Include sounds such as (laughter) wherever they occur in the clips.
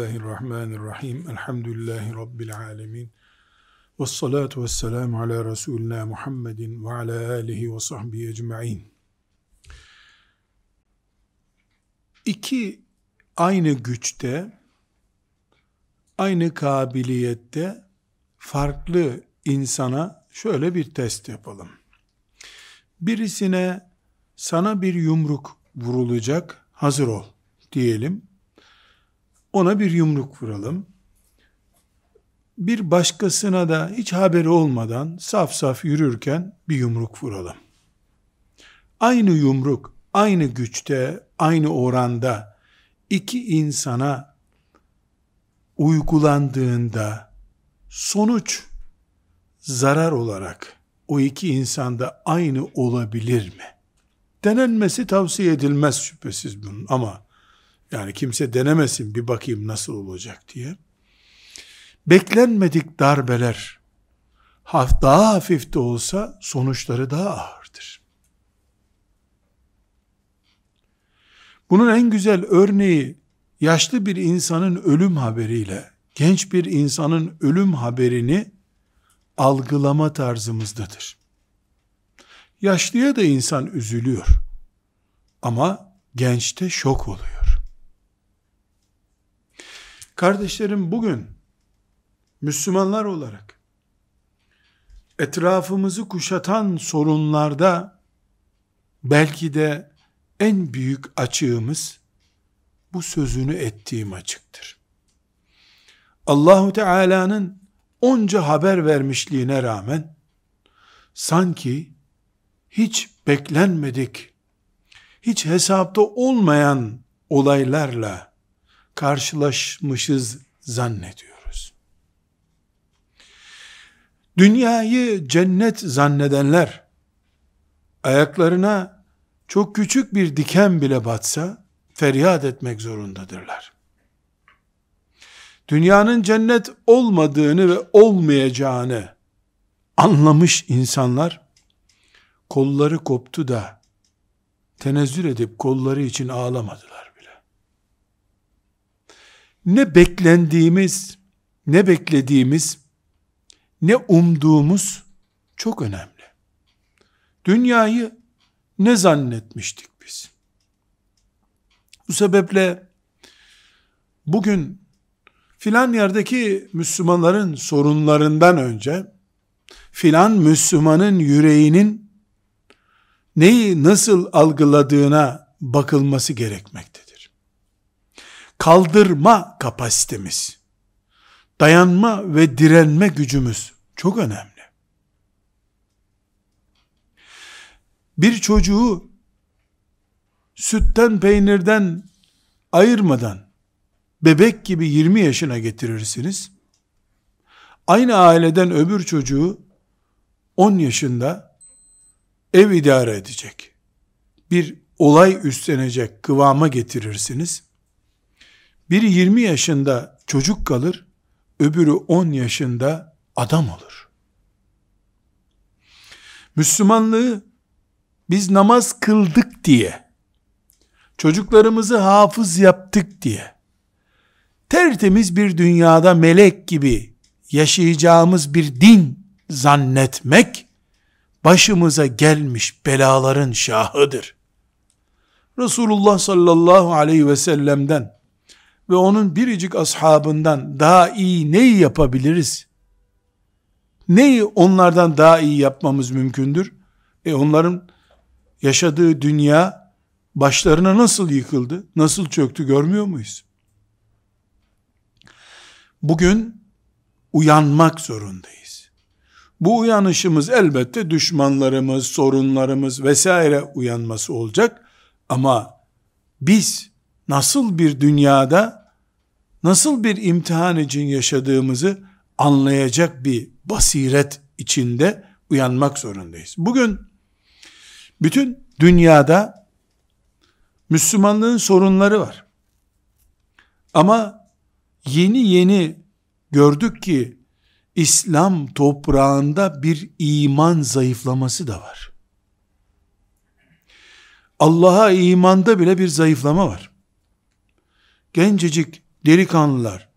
Bismillahirrahmanirrahim. Elhamdülillahi Rabbil alemin. Ve salatu ve selamu ala Resulina Muhammedin ve ala alihi ve sahbihi ecma'in. İki aynı güçte, aynı kabiliyette farklı insana şöyle bir test yapalım. Birisine sana bir yumruk vurulacak, hazır ol diyelim. Ona bir yumruk vuralım. Bir başkasına da hiç haberi olmadan saf saf yürürken bir yumruk vuralım. Aynı yumruk, aynı güçte, aynı oranda iki insana uygulandığında sonuç zarar olarak o iki insanda aynı olabilir mi? Denenmesi tavsiye edilmez şüphesiz bunun ama yani kimse denemesin bir bakayım nasıl olacak diye. Beklenmedik darbeler daha hafif de olsa sonuçları daha ağırdır. Bunun en güzel örneği yaşlı bir insanın ölüm haberiyle genç bir insanın ölüm haberini algılama tarzımızdadır. Yaşlıya da insan üzülüyor. Ama gençte şok oluyor. Kardeşlerim bugün Müslümanlar olarak etrafımızı kuşatan sorunlarda belki de en büyük açığımız bu sözünü ettiğim açıktır. Allahu Teala'nın onca haber vermişliğine rağmen sanki hiç beklenmedik, hiç hesapta olmayan olaylarla karşılaşmışız zannediyoruz. Dünyayı cennet zannedenler ayaklarına çok küçük bir diken bile batsa feryat etmek zorundadırlar. Dünyanın cennet olmadığını ve olmayacağını anlamış insanlar kolları koptu da tenezzül edip kolları için ağlamadılar. Ne beklendiğimiz, ne beklediğimiz, ne umduğumuz çok önemli. Dünyayı ne zannetmiştik biz? Bu sebeple bugün filan yerdeki Müslümanların sorunlarından önce filan Müslümanın yüreğinin neyi nasıl algıladığına bakılması gerekmektedir. Kaldırma kapasitemiz, dayanma ve direnme gücümüz çok önemli. Bir çocuğu sütten peynirden ayırmadan bebek gibi 20 yaşına getirirsiniz. Aynı aileden öbür çocuğu 10 yaşında ev idare edecek. Bir olay üstlenecek kıvama getirirsiniz. Biri 20 yaşında çocuk kalır, öbürü 10 yaşında adam olur. Müslümanlığı biz namaz kıldık diye, çocuklarımızı hafız yaptık diye, tertemiz bir dünyada melek gibi yaşayacağımız bir din zannetmek, başımıza gelmiş belaların şahıdır. Resulullah sallallahu aleyhi ve sellem'den ve onun biricik ashabından daha iyi neyi yapabiliriz? Neyi onlardan daha iyi yapmamız mümkündür? E onların yaşadığı dünya başlarına nasıl yıkıldı, nasıl çöktü görmüyor muyuz? Bugün uyanmak zorundayız. Bu uyanışımız elbette düşmanlarımız, sorunlarımız vesaire uyanması olacak. Ama biz nasıl bir dünyada, nasıl bir imtihan için yaşadığımızı anlayacak bir basiret içinde uyanmak zorundayız. Bugün bütün dünyada Müslümanlığın sorunları var. Ama yeni yeni gördük ki İslam toprağında bir iman zayıflaması da var. Allah'a imanda bile bir zayıflama var. Gencecik delikanlılar,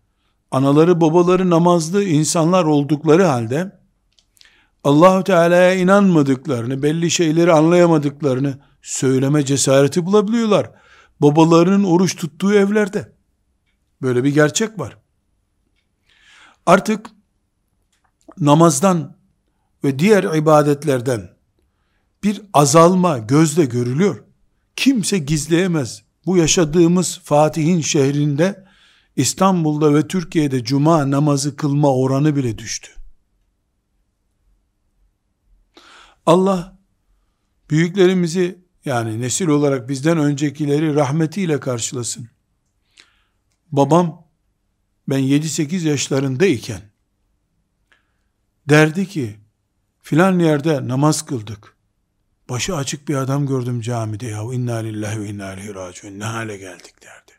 anaları babaları namazlı insanlar oldukları halde Allahu Teala'ya inanmadıklarını, belli şeyleri anlayamadıklarını söyleme cesareti bulabiliyorlar. Babalarının oruç tuttuğu evlerde. Böyle bir gerçek var. Artık namazdan ve diğer ibadetlerden bir azalma gözle görülüyor. Kimse gizleyemez. Bu yaşadığımız Fatih'in şehrinde İstanbul'da ve Türkiye'de cuma namazı kılma oranı bile düştü. Allah büyüklerimizi yani nesil olarak bizden öncekileri rahmetiyle karşılasın. Babam ben 7-8 yaşlarındayken derdi ki filan yerde namaz kıldık. Başı açık bir adam gördüm camide ya inna lillahi ve inna ileyhi raciun ne hale geldik derdi.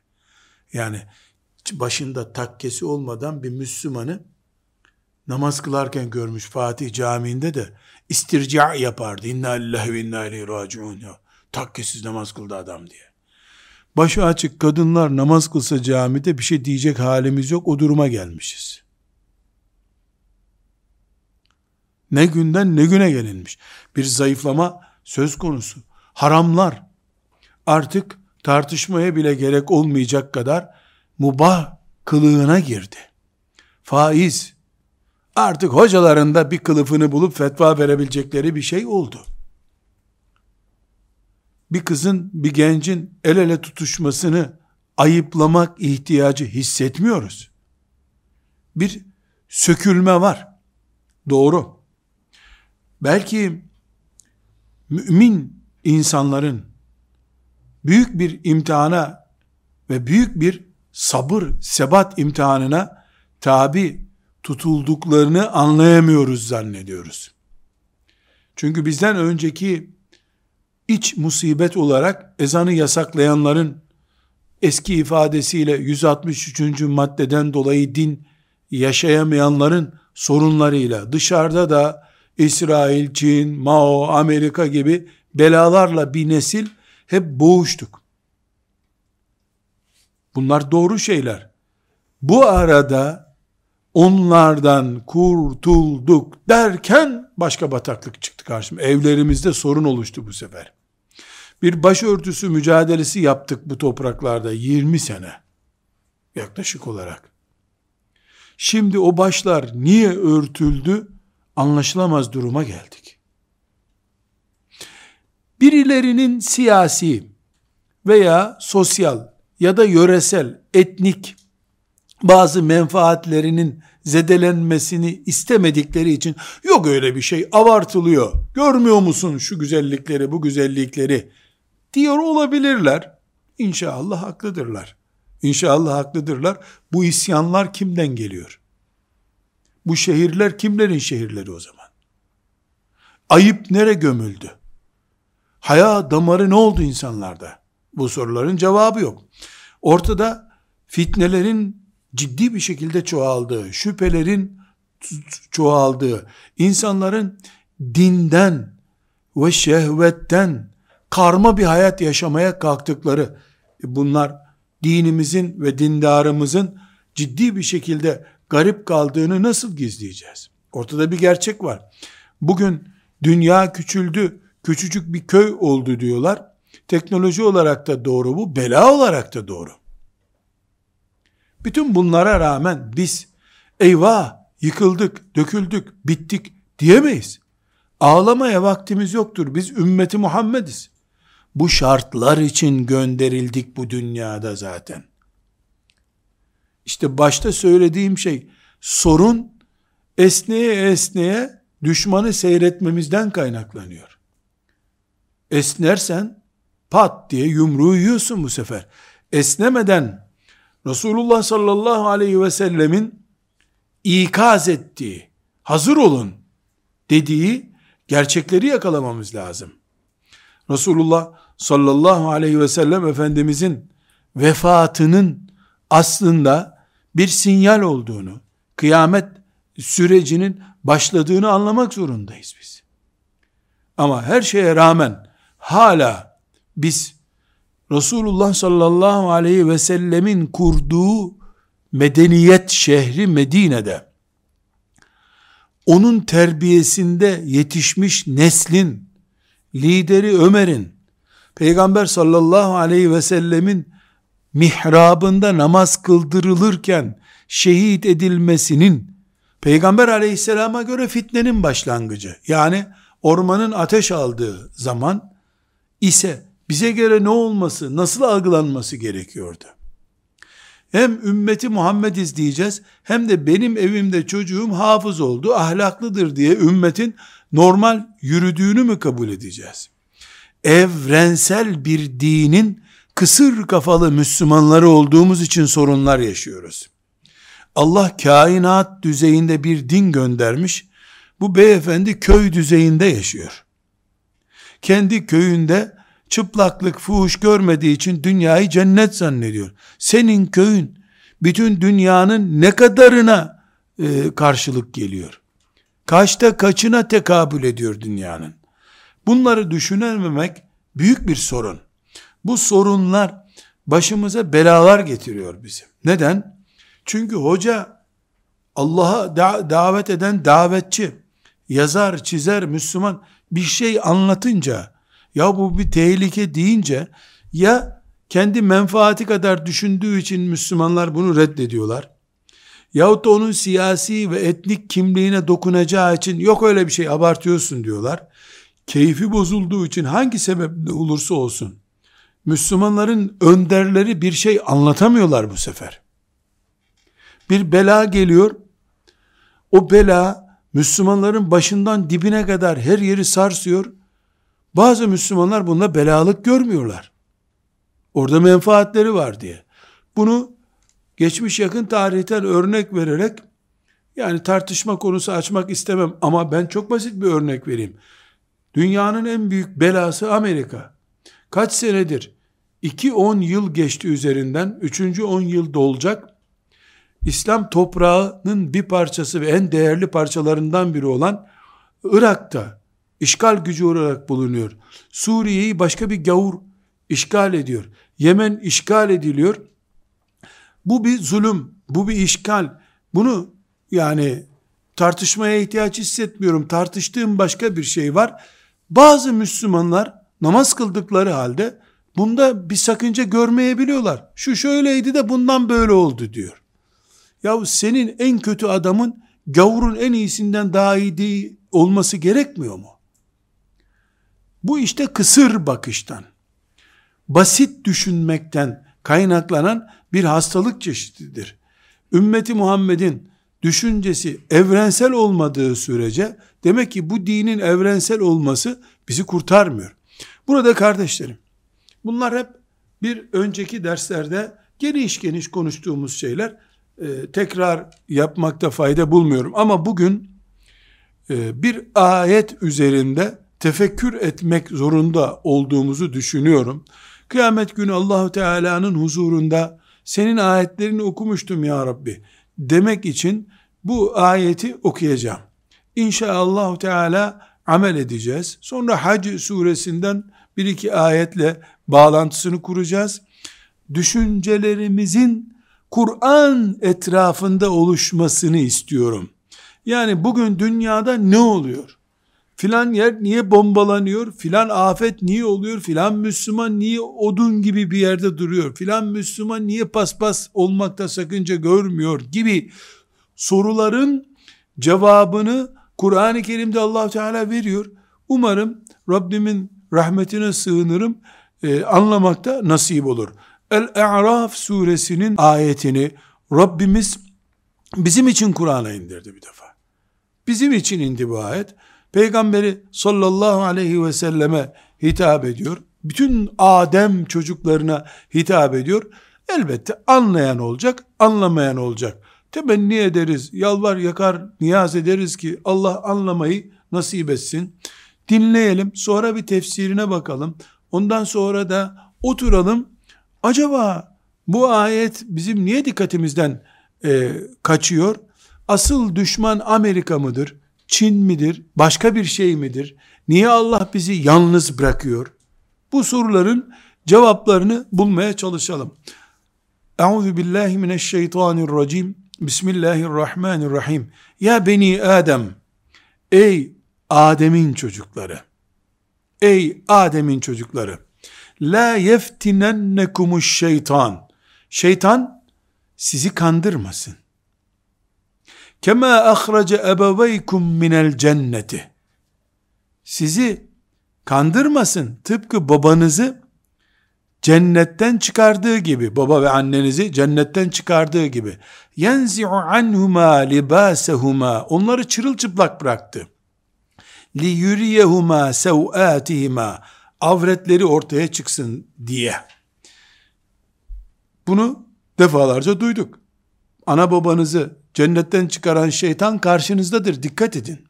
Yani başında takkesi olmadan bir Müslümanı namaz kılarken görmüş Fatih Camii'nde de istirca yapardı. İnna lillahi ve inna ileyhi raciun ya. Takkesiz namaz kıldı adam diye. Başı açık kadınlar namaz kılsa camide bir şey diyecek halimiz yok. O duruma gelmişiz. Ne günden ne güne gelinmiş. Bir zayıflama söz konusu. Haramlar artık tartışmaya bile gerek olmayacak kadar mubah kılığına girdi. Faiz artık hocalarında bir kılıfını bulup fetva verebilecekleri bir şey oldu. Bir kızın, bir gencin el ele tutuşmasını ayıplamak ihtiyacı hissetmiyoruz. Bir sökülme var. Doğru. Belki mümin insanların büyük bir imtihana ve büyük bir sabır, sebat imtihanına tabi tutulduklarını anlayamıyoruz zannediyoruz. Çünkü bizden önceki iç musibet olarak ezanı yasaklayanların eski ifadesiyle 163. maddeden dolayı din yaşayamayanların sorunlarıyla dışarıda da İsrail, Çin, Mao, Amerika gibi belalarla bir nesil hep boğuştuk. Bunlar doğru şeyler. Bu arada onlardan kurtulduk derken başka bataklık çıktı karşıma. Evlerimizde sorun oluştu bu sefer. Bir başörtüsü mücadelesi yaptık bu topraklarda 20 sene yaklaşık olarak. Şimdi o başlar niye örtüldü anlaşılamaz duruma geldik. Birilerinin siyasi veya sosyal ya da yöresel, etnik bazı menfaatlerinin zedelenmesini istemedikleri için yok öyle bir şey abartılıyor. Görmüyor musun şu güzellikleri, bu güzellikleri diyor olabilirler. İnşallah haklıdırlar. İnşallah haklıdırlar. Bu isyanlar kimden geliyor? Bu şehirler kimlerin şehirleri o zaman? Ayıp nere gömüldü? Haya damarı ne oldu insanlarda? Bu soruların cevabı yok. Ortada fitnelerin ciddi bir şekilde çoğaldığı, şüphelerin çoğaldığı, insanların dinden ve şehvetten karma bir hayat yaşamaya kalktıkları, bunlar dinimizin ve dindarımızın ciddi bir şekilde garip kaldığını nasıl gizleyeceğiz? Ortada bir gerçek var. Bugün dünya küçüldü, küçücük bir köy oldu diyorlar. Teknoloji olarak da doğru bu, bela olarak da doğru. Bütün bunlara rağmen biz eyvah yıkıldık, döküldük, bittik diyemeyiz. Ağlamaya vaktimiz yoktur. Biz ümmeti Muhammediz. Bu şartlar için gönderildik bu dünyada zaten. İşte başta söylediğim şey sorun esneye esneye düşmanı seyretmemizden kaynaklanıyor. Esnersen pat diye yumruğu yiyorsun bu sefer. Esnemeden Resulullah sallallahu aleyhi ve sellemin ikaz ettiği, hazır olun dediği gerçekleri yakalamamız lazım. Resulullah sallallahu aleyhi ve sellem Efendimizin vefatının aslında bir sinyal olduğunu, kıyamet sürecinin başladığını anlamak zorundayız biz. Ama her şeye rağmen hala biz Resulullah sallallahu aleyhi ve sellemin kurduğu medeniyet şehri Medine'de onun terbiyesinde yetişmiş neslin lideri Ömer'in Peygamber sallallahu aleyhi ve sellemin mihrabında namaz kıldırılırken şehit edilmesinin Peygamber aleyhisselama göre fitnenin başlangıcı. Yani ormanın ateş aldığı zaman ise bize göre ne olması, nasıl algılanması gerekiyordu? Hem ümmeti Muhammed izleyeceğiz hem de benim evimde çocuğum hafız oldu, ahlaklıdır diye ümmetin normal yürüdüğünü mü kabul edeceğiz? Evrensel bir dinin kısır kafalı Müslümanları olduğumuz için sorunlar yaşıyoruz. Allah kainat düzeyinde bir din göndermiş. Bu beyefendi köy düzeyinde yaşıyor. Kendi köyünde çıplaklık, fuhuş görmediği için dünyayı cennet zannediyor. Senin köyün bütün dünyanın ne kadarına e, karşılık geliyor? Kaçta kaçına tekabül ediyor dünyanın? Bunları düşünememek büyük bir sorun. Bu sorunlar başımıza belalar getiriyor bizim. Neden? Çünkü hoca Allah'a da davet eden davetçi, yazar, çizer, Müslüman bir şey anlatınca ya bu bir tehlike deyince ya kendi menfaati kadar düşündüğü için Müslümanlar bunu reddediyorlar. Yahut da onun siyasi ve etnik kimliğine dokunacağı için yok öyle bir şey abartıyorsun diyorlar. Keyfi bozulduğu için hangi sebeple olursa olsun Müslümanların önderleri bir şey anlatamıyorlar bu sefer. Bir bela geliyor. O bela Müslümanların başından dibine kadar her yeri sarsıyor. Bazı Müslümanlar bunda belalık görmüyorlar. Orada menfaatleri var diye. Bunu geçmiş yakın tarihten örnek vererek yani tartışma konusu açmak istemem ama ben çok basit bir örnek vereyim. Dünyanın en büyük belası Amerika. Kaç senedir? 2-10 yıl geçti üzerinden. 3. 10 yıl dolacak. İslam toprağının bir parçası ve en değerli parçalarından biri olan Irak'ta işgal gücü olarak bulunuyor. Suriye'yi başka bir gavur işgal ediyor. Yemen işgal ediliyor. Bu bir zulüm, bu bir işgal. Bunu yani tartışmaya ihtiyaç hissetmiyorum. Tartıştığım başka bir şey var. Bazı Müslümanlar namaz kıldıkları halde bunda bir sakınca görmeyebiliyorlar. Şu şöyleydi de bundan böyle oldu diyor. Ya senin en kötü adamın gavurun en iyisinden daha iyi değil olması gerekmiyor mu? Bu işte kısır bakıştan, basit düşünmekten kaynaklanan bir hastalık çeşididir. Ümmeti Muhammed'in düşüncesi evrensel olmadığı sürece demek ki bu dinin evrensel olması bizi kurtarmıyor. Burada kardeşlerim bunlar hep bir önceki derslerde geniş geniş konuştuğumuz şeyler e, tekrar yapmakta fayda bulmuyorum. Ama bugün e, bir ayet üzerinde tefekkür etmek zorunda olduğumuzu düşünüyorum. Kıyamet günü Allahu Teala'nın huzurunda senin ayetlerini okumuştum ya Rabbi demek için bu ayeti okuyacağım. İnşallah Teala amel edeceğiz. Sonra Hac suresinden bir iki ayetle bağlantısını kuracağız. Düşüncelerimizin Kur'an etrafında oluşmasını istiyorum. Yani bugün dünyada ne oluyor? Filan yer niye bombalanıyor? Filan afet niye oluyor? Filan Müslüman niye odun gibi bir yerde duruyor? Filan Müslüman niye paspas olmakta sakınca görmüyor gibi soruların cevabını Kur'an-ı Kerim'de Allah Teala veriyor. Umarım Rabbimin rahmetine sığınırım. E, anlamakta nasip olur. El-E'raf suresinin ayetini Rabbimiz bizim için Kur'an'a indirdi bir defa. Bizim için indi bu ayet. Peygamberi sallallahu aleyhi ve selleme hitap ediyor. Bütün Adem çocuklarına hitap ediyor. Elbette anlayan olacak, anlamayan olacak. Temenni ederiz, yalvar yakar, niyaz ederiz ki Allah anlamayı nasip etsin. Dinleyelim, sonra bir tefsirine bakalım. Ondan sonra da oturalım. Acaba bu ayet bizim niye dikkatimizden e, kaçıyor? Asıl düşman Amerika mıdır? Çin midir? Başka bir şey midir? Niye Allah bizi yalnız bırakıyor? Bu soruların cevaplarını bulmaya çalışalım. Euzu billahi mineşşeytanirracim. Bismillahirrahmanirrahim. Ya beni Adem. Ey Adem'in çocukları. Ey Adem'in çocukları. La yeftinennekumuş şeytan. Şeytan sizi kandırmasın. Kema ahrace ebeveykum minel cenneti. Sizi kandırmasın. Tıpkı babanızı cennetten çıkardığı gibi, baba ve annenizi cennetten çıkardığu gibi, yenzi'u anhuma libasehuma, onları çırılçıplak bıraktı. Li yuriyehuma sev'atihima, avretleri ortaya çıksın diye. Bunu defalarca duyduk. Ana babanızı cennetten çıkaran şeytan karşınızdadır. Dikkat edin.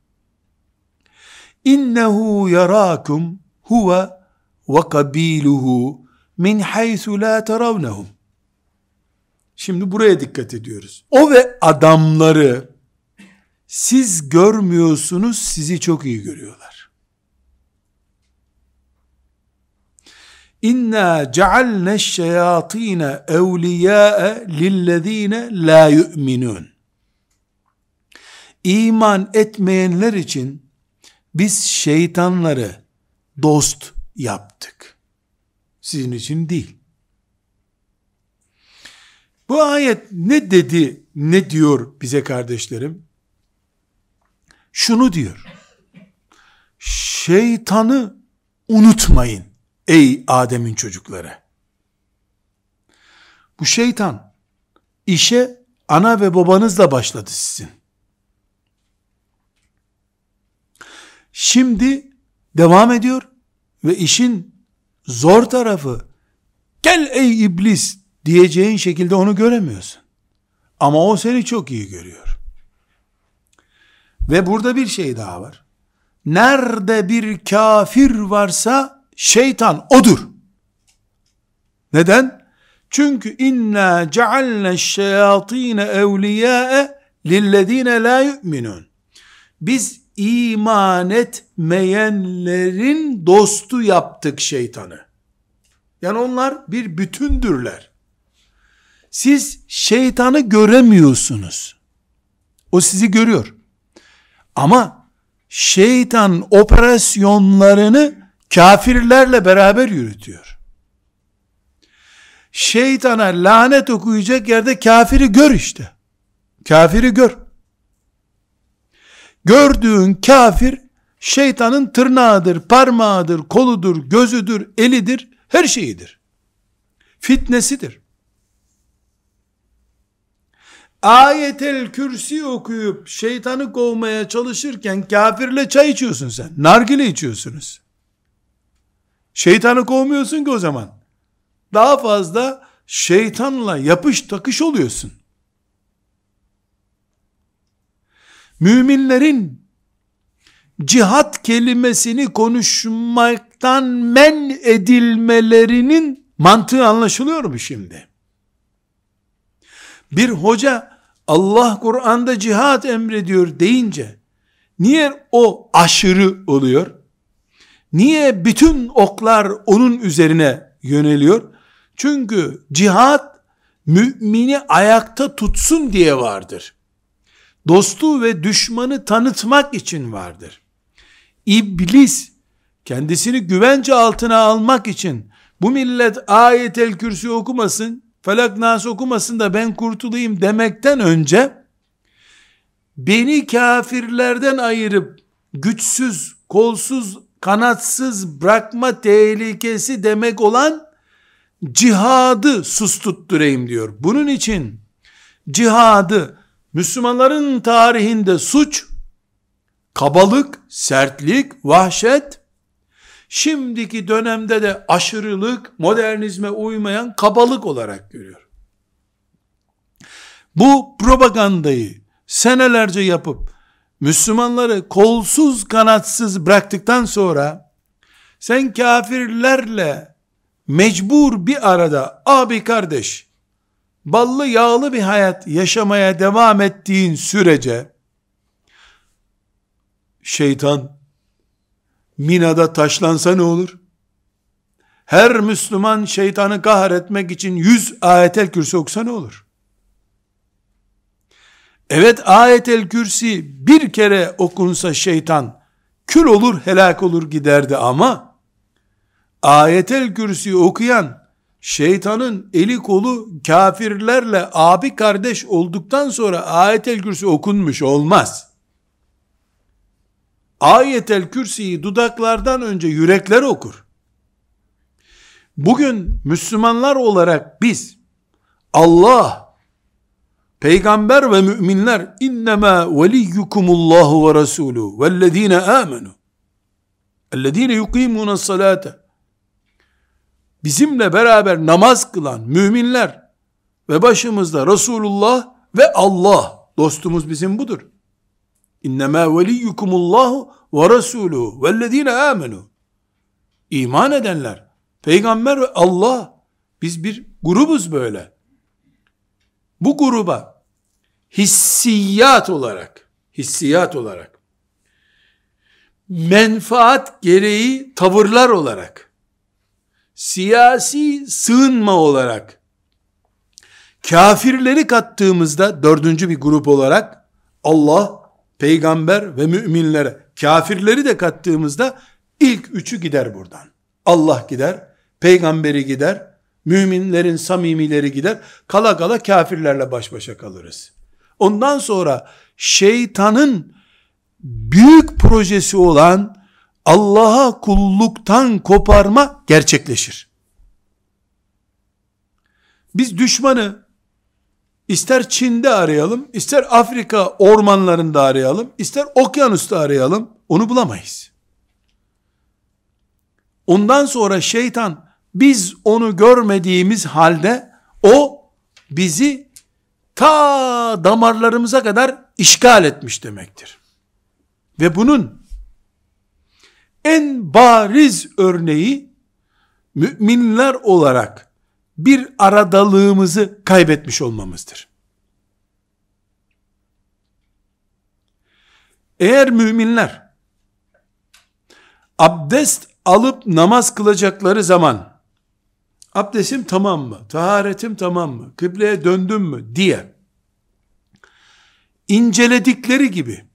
İnnehu yarakum huve ve kabiluhu min haythu la teravnehum. Şimdi buraya dikkat ediyoruz. O ve adamları siz görmüyorsunuz, sizi çok iyi görüyorlar. İnna cealne şeyatine evliyâe lillezîne la yu'minun. İman etmeyenler için biz şeytanları dost yaptık. Sizin için değil. Bu ayet ne dedi, ne diyor bize kardeşlerim? Şunu diyor. Şeytanı unutmayın ey Adem'in çocukları. Bu şeytan işe ana ve babanızla başladı sizin. Şimdi devam ediyor ve işin zor tarafı gel ey iblis diyeceğin şekilde onu göremiyorsun. Ama o seni çok iyi görüyor. Ve burada bir şey daha var. Nerede bir kafir varsa şeytan odur. Neden? Çünkü inna cealne şeyatine evliyâe lillezine la yu'minun. Biz iman etmeyenlerin dostu yaptık şeytanı. Yani onlar bir bütündürler. Siz şeytanı göremiyorsunuz. O sizi görüyor. Ama şeytan operasyonlarını kafirlerle beraber yürütüyor. Şeytana lanet okuyacak yerde kafiri gör işte. Kafiri gör. Gördüğün kafir şeytanın tırnağıdır, parmağıdır, koludur, gözüdür, elidir, her şeyidir. Fitnesidir. Ayetel kürsi okuyup şeytanı kovmaya çalışırken kafirle çay içiyorsun sen. Nargile içiyorsunuz. Şeytanı kovmuyorsun ki o zaman. Daha fazla şeytanla yapış takış oluyorsun. Müminlerin cihat kelimesini konuşmaktan men edilmelerinin mantığı anlaşılıyor mu şimdi? Bir hoca Allah Kur'an'da cihat emrediyor deyince niye o aşırı oluyor? Niye bütün oklar onun üzerine yöneliyor? Çünkü cihat mümini ayakta tutsun diye vardır. Dostu ve düşmanı tanıtmak için vardır. İblis kendisini güvence altına almak için bu millet ayetel kürsü okumasın, felak nas okumasın da ben kurtulayım demekten önce beni kafirlerden ayırıp güçsüz, kolsuz kanatsız bırakma tehlikesi demek olan cihadı sustutturayım diyor. Bunun için cihadı Müslümanların tarihinde suç, kabalık, sertlik, vahşet, şimdiki dönemde de aşırılık, modernizme uymayan kabalık olarak görüyor. Bu propagandayı senelerce yapıp Müslümanları kolsuz kanatsız bıraktıktan sonra sen kafirlerle mecbur bir arada abi kardeş ballı yağlı bir hayat yaşamaya devam ettiğin sürece şeytan Mina'da taşlansa ne olur? her Müslüman şeytanı kahretmek için 100 ayetel kürsi okusa ne olur? Evet ayetel kürsi bir kere okunsa şeytan kül olur helak olur giderdi ama ayetel kürsi okuyan şeytanın eli kolu kafirlerle abi kardeş olduktan sonra ayetel kürsi okunmuş olmaz. Ayetel kürsiyi dudaklardan önce yürekler okur. Bugün Müslümanlar olarak biz Allah, peygamber ve müminler innema veliyyukumullahu ve rasuluhu vellezine amenu ellezine yukimuna salate bizimle beraber namaz kılan müminler ve başımızda Resulullah ve Allah dostumuz bizim budur. İnnemâ veliyyukumullahu ve rasuluhu vellezine amenu. İman edenler, peygamber ve Allah, biz bir grubuz böyle. Bu gruba hissiyat olarak, hissiyat olarak, menfaat gereği tavırlar olarak, siyasi sığınma olarak, kafirleri kattığımızda dördüncü bir grup olarak Allah, peygamber ve müminlere kafirleri de kattığımızda ilk üçü gider buradan. Allah gider, peygamberi gider, müminlerin samimileri gider, kala kala kafirlerle baş başa kalırız. Ondan sonra şeytanın büyük projesi olan Allah'a kulluktan koparma gerçekleşir. Biz düşmanı ister Çin'de arayalım, ister Afrika ormanlarında arayalım, ister okyanusta arayalım, onu bulamayız. Ondan sonra şeytan biz onu görmediğimiz halde o bizi ta damarlarımıza kadar işgal etmiş demektir. Ve bunun en bariz örneği müminler olarak bir aradalığımızı kaybetmiş olmamızdır. Eğer müminler abdest alıp namaz kılacakları zaman abdestim tamam mı? Taharetim tamam mı? Kıbleye döndüm mü? diye inceledikleri gibi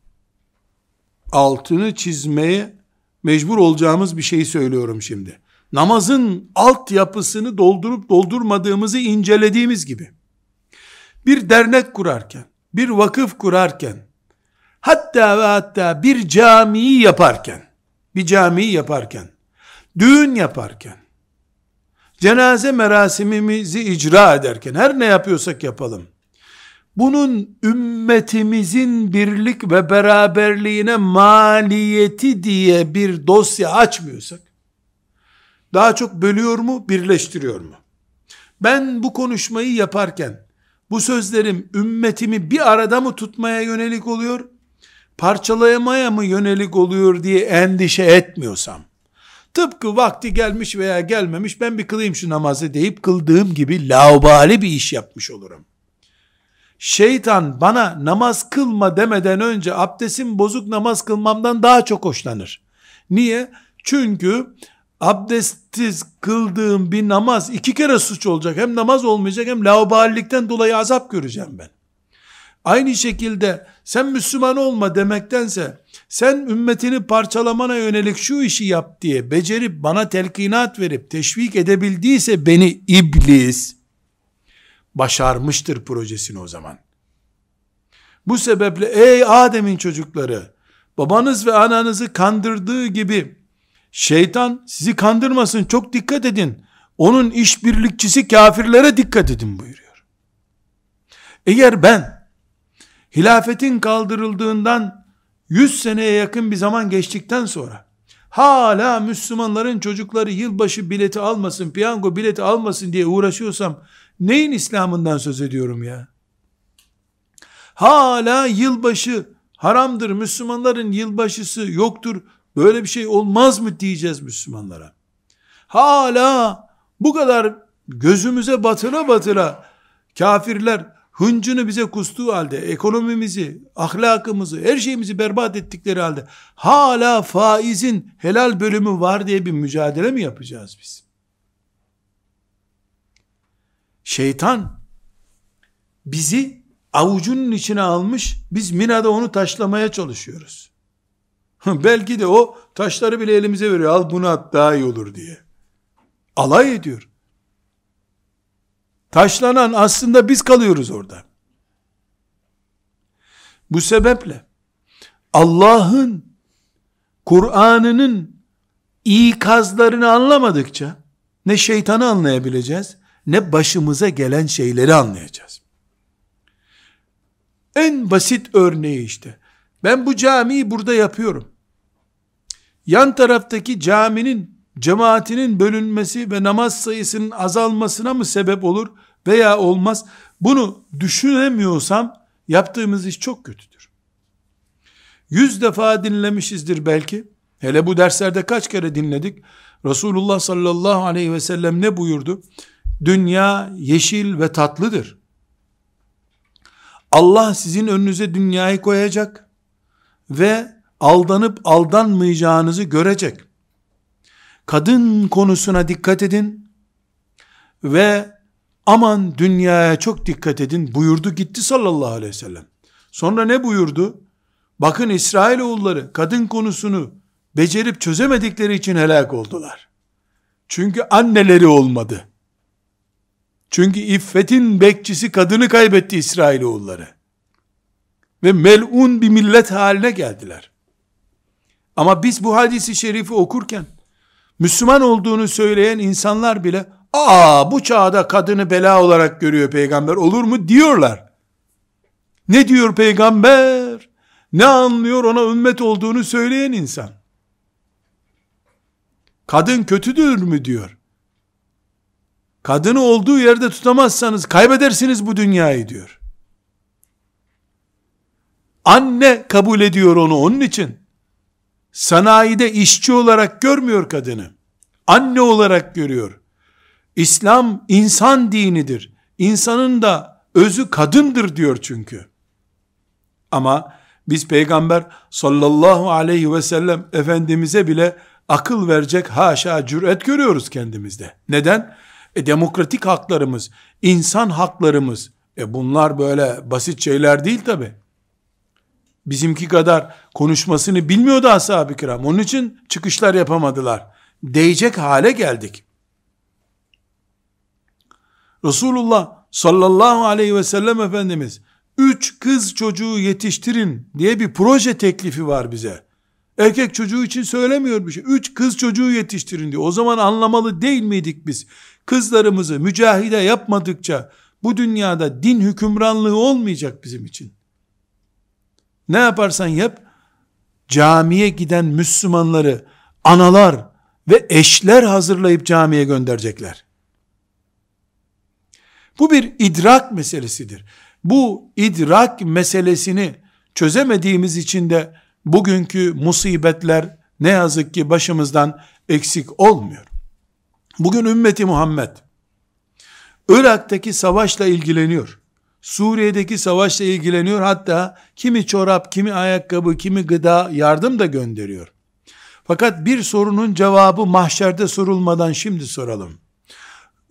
altını çizmeye mecbur olacağımız bir şeyi söylüyorum şimdi. Namazın altyapısını doldurup doldurmadığımızı incelediğimiz gibi. Bir dernek kurarken, bir vakıf kurarken, hatta ve hatta bir camiyi yaparken, bir camiyi yaparken, düğün yaparken, cenaze merasimimizi icra ederken, her ne yapıyorsak yapalım, bunun ümmetimizin birlik ve beraberliğine maliyeti diye bir dosya açmıyorsak, daha çok bölüyor mu, birleştiriyor mu? Ben bu konuşmayı yaparken, bu sözlerim ümmetimi bir arada mı tutmaya yönelik oluyor, parçalayamaya mı yönelik oluyor diye endişe etmiyorsam, tıpkı vakti gelmiş veya gelmemiş, ben bir kılayım şu namazı deyip kıldığım gibi laubali bir iş yapmış olurum şeytan bana namaz kılma demeden önce abdestim bozuk namaz kılmamdan daha çok hoşlanır. Niye? Çünkü abdestsiz kıldığım bir namaz iki kere suç olacak. Hem namaz olmayacak hem laubalilikten dolayı azap göreceğim ben. Aynı şekilde sen Müslüman olma demektense sen ümmetini parçalamana yönelik şu işi yap diye becerip bana telkinat verip teşvik edebildiyse beni iblis başarmıştır projesini o zaman. Bu sebeple ey Adem'in çocukları babanız ve ananızı kandırdığı gibi şeytan sizi kandırmasın çok dikkat edin. Onun işbirlikçisi kafirlere dikkat edin buyuruyor. Eğer ben hilafetin kaldırıldığından 100 seneye yakın bir zaman geçtikten sonra hala Müslümanların çocukları yılbaşı bileti almasın, piyango bileti almasın diye uğraşıyorsam Neyin İslam'ından söz ediyorum ya? Hala yılbaşı haramdır, Müslümanların yılbaşısı yoktur, böyle bir şey olmaz mı diyeceğiz Müslümanlara. Hala bu kadar gözümüze batıra batıra kafirler hıncını bize kustuğu halde, ekonomimizi, ahlakımızı, her şeyimizi berbat ettikleri halde, hala faizin helal bölümü var diye bir mücadele mi yapacağız biz? Şeytan bizi avucunun içine almış, biz Mina'da onu taşlamaya çalışıyoruz. (laughs) Belki de o taşları bile elimize veriyor. Al bunu at daha iyi olur diye. Alay ediyor. Taşlanan aslında biz kalıyoruz orada. Bu sebeple Allah'ın Kur'an'ının ikazlarını anlamadıkça ne şeytanı anlayabileceğiz ne başımıza gelen şeyleri anlayacağız. En basit örneği işte. Ben bu camiyi burada yapıyorum. Yan taraftaki caminin cemaatinin bölünmesi ve namaz sayısının azalmasına mı sebep olur veya olmaz? Bunu düşünemiyorsam yaptığımız iş çok kötüdür. Yüz defa dinlemişizdir belki. Hele bu derslerde kaç kere dinledik? Resulullah sallallahu aleyhi ve sellem ne buyurdu? Dünya yeşil ve tatlıdır. Allah sizin önünüze dünyayı koyacak ve aldanıp aldanmayacağınızı görecek. Kadın konusuna dikkat edin ve aman dünyaya çok dikkat edin buyurdu gitti sallallahu aleyhi ve sellem. Sonra ne buyurdu? Bakın İsrailoğulları kadın konusunu becerip çözemedikleri için helak oldular. Çünkü anneleri olmadı. Çünkü iffetin bekçisi kadını kaybetti İsrailoğulları. Ve melun bir millet haline geldiler. Ama biz bu hadisi şerifi okurken Müslüman olduğunu söyleyen insanlar bile aa bu çağda kadını bela olarak görüyor peygamber olur mu diyorlar. Ne diyor peygamber? Ne anlıyor ona ümmet olduğunu söyleyen insan. Kadın kötüdür mü diyor. Kadını olduğu yerde tutamazsanız kaybedersiniz bu dünyayı diyor. Anne kabul ediyor onu onun için. Sanayide işçi olarak görmüyor kadını. Anne olarak görüyor. İslam insan dinidir. İnsanın da özü kadındır diyor çünkü. Ama biz peygamber sallallahu aleyhi ve sellem efendimize bile akıl verecek haşa cüret görüyoruz kendimizde. Neden? E, demokratik haklarımız, insan haklarımız, e, bunlar böyle basit şeyler değil tabi. Bizimki kadar konuşmasını bilmiyordu ashab-ı kiram. Onun için çıkışlar yapamadılar. Değecek hale geldik. Resulullah sallallahu aleyhi ve sellem Efendimiz üç kız çocuğu yetiştirin diye bir proje teklifi var bize. Erkek çocuğu için söylemiyor bir şey. Üç kız çocuğu yetiştirin diyor. O zaman anlamalı değil miydik biz? Kızlarımızı mücahide yapmadıkça bu dünyada din hükümranlığı olmayacak bizim için. Ne yaparsan yap, camiye giden Müslümanları analar ve eşler hazırlayıp camiye gönderecekler. Bu bir idrak meselesidir. Bu idrak meselesini çözemediğimiz için de bugünkü musibetler ne yazık ki başımızdan eksik olmuyor. Bugün ümmeti Muhammed Irak'taki savaşla ilgileniyor. Suriye'deki savaşla ilgileniyor. Hatta kimi çorap, kimi ayakkabı, kimi gıda yardım da gönderiyor. Fakat bir sorunun cevabı mahşerde sorulmadan şimdi soralım.